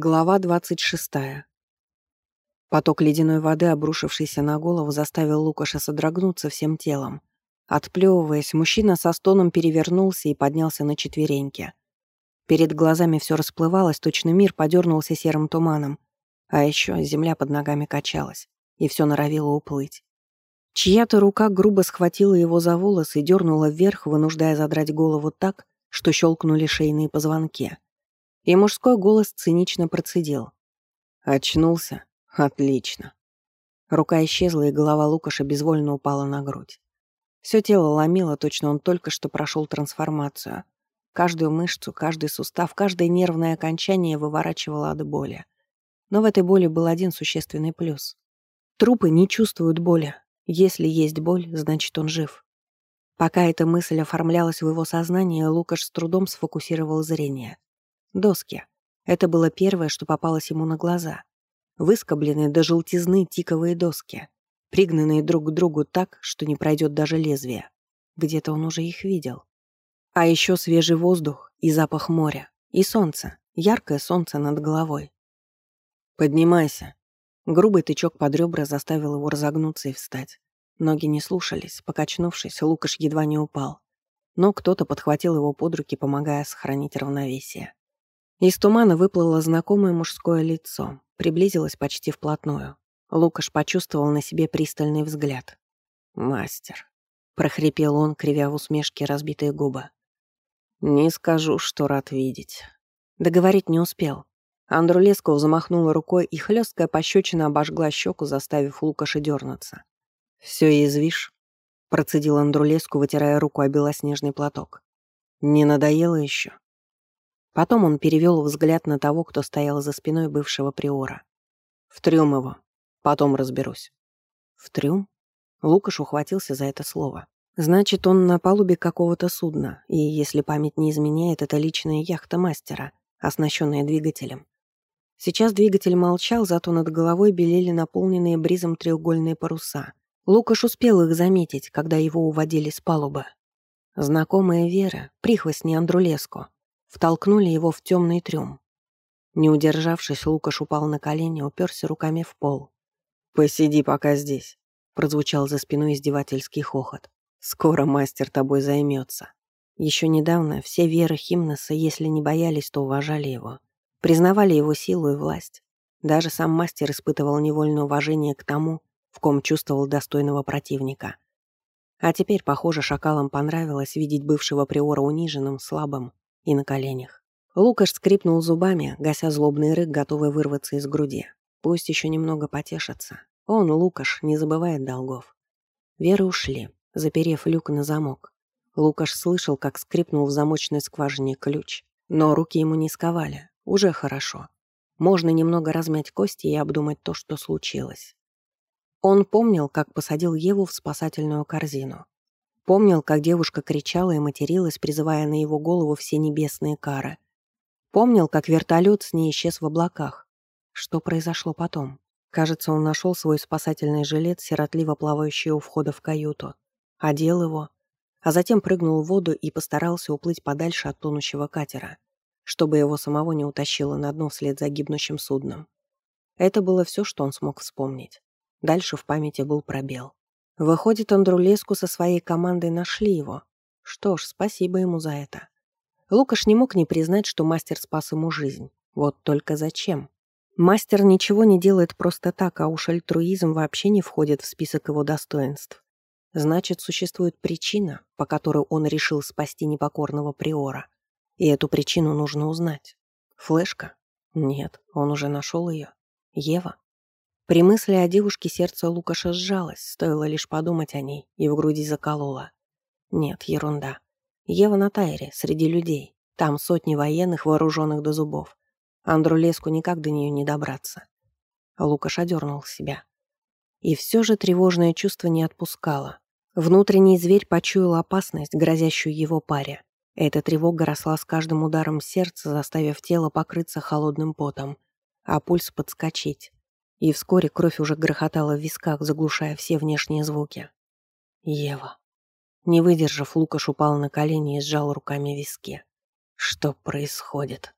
Глава 26. Поток ледяной воды, обрушившийся на голову, заставил Лукаша содрогнуться всем телом. Отплевываясь, мужчина со стоном перевернулся и поднялся на четвереньки. Перед глазами все расплывалось, точно мир подернулся серым туманом. А еще земля под ногами качалась, и все норовило уплыть. Чья-то рука грубо схватила его за волосы и дернула вверх, вынуждая задрать голову так, что щелкнули шейные позвонки. И мужской голос цинично процедил. «Очнулся? Отлично». Рука исчезла, и голова Лукаша безвольно упала на грудь. Все тело ломило, точно он только что прошел трансформацию. Каждую мышцу, каждый сустав, каждое нервное окончание выворачивало от боли. Но в этой боли был один существенный плюс. Трупы не чувствуют боли. Если есть боль, значит он жив. Пока эта мысль оформлялась в его сознании, Лукаш с трудом сфокусировал зрение. Доски. Это было первое, что попалось ему на глаза. Выскобленные до желтизны тиковые доски, пригнанные друг к другу так, что не пройдет даже лезвие. Где-то он уже их видел. А еще свежий воздух и запах моря, и солнце, яркое солнце над головой. «Поднимайся». Грубый тычок под ребра заставил его разогнуться и встать. Ноги не слушались, покачнувшись, Лукаш едва не упал. Но кто-то подхватил его под руки, помогая сохранить равновесие. Из тумана выплыло знакомое мужское лицо, приблизилось почти вплотную. Лукаш почувствовал на себе пристальный взгляд. «Мастер», — прохрипел он, кривя в усмешке разбитые губы. «Не скажу, что рад видеть». Договорить не успел. Андрулесков замахнула рукой, и хлесткая пощечина обожгла щеку, заставив Лукаша дернуться. «Все язвишь?» — процедил Андрулеску, вытирая руку о белоснежный платок. «Не надоело еще?» Потом он перевел взгляд на того, кто стоял за спиной бывшего приора. «В трюм его. Потом разберусь». «В трюм?» Лукаш ухватился за это слово. «Значит, он на палубе какого-то судна, и, если память не изменяет, это личная яхта мастера, оснащенная двигателем. Сейчас двигатель молчал, зато над головой белели наполненные бризом треугольные паруса. Лукаш успел их заметить, когда его уводили с палубы. Знакомая Вера, прихвостни Андрулеску, втолкнули его в темный трюм. Не удержавшись, Лукаш упал на колени, уперся руками в пол. «Посиди пока здесь», — прозвучал за спиной издевательский хохот. «Скоро мастер тобой займется». Еще недавно все веры Химноса, если не боялись, то уважали его. Признавали его силу и власть. Даже сам мастер испытывал невольное уважение к тому, в ком чувствовал достойного противника. А теперь, похоже, шакалам понравилось видеть бывшего приора униженным, слабым и на коленях. Лукаш скрипнул зубами, гася злобный рык, готовый вырваться из груди. Пусть еще немного потешится. Он, Лукаш, не забывает долгов. Веры ушли, заперев люк на замок. Лукаш слышал, как скрипнул в замочной скважине ключ. Но руки ему не сковали. Уже хорошо. Можно немного размять кости и обдумать то, что случилось. Он помнил, как посадил Еву в спасательную корзину. Помнил, как девушка кричала и материлась, призывая на его голову все небесные кары. Помнил, как вертолет с ней исчез в облаках. Что произошло потом? Кажется, он нашел свой спасательный жилет, сиротливо плавающий у входа в каюту. Одел его, а затем прыгнул в воду и постарался уплыть подальше от тонущего катера, чтобы его самого не утащило на дно вслед за гибнущим судном. Это было все, что он смог вспомнить. Дальше в памяти был пробел. Выходит, Андрулеску со своей командой нашли его. Что ж, спасибо ему за это. Лукаш не мог не признать, что мастер спас ему жизнь. Вот только зачем? Мастер ничего не делает просто так, а уж альтруизм вообще не входит в список его достоинств. Значит, существует причина, по которой он решил спасти непокорного приора. И эту причину нужно узнать. Флешка? Нет, он уже нашел ее. Ева? При мысли о девушке сердце Лукаша сжалось, стоило лишь подумать о ней, и в груди закололо. Нет, ерунда. Ева на Тайре, среди людей. Там сотни военных, вооруженных до зубов. Андрулеску никак до нее не добраться. Лукаш одернул себя. И все же тревожное чувство не отпускало. Внутренний зверь почуял опасность, грозящую его паре. Эта тревога росла с каждым ударом сердца, заставив тело покрыться холодным потом, а пульс подскочить и вскоре кровь уже грохотала в висках, заглушая все внешние звуки. Ева. Не выдержав, Лукаш упал на колени и сжал руками виски. Что происходит?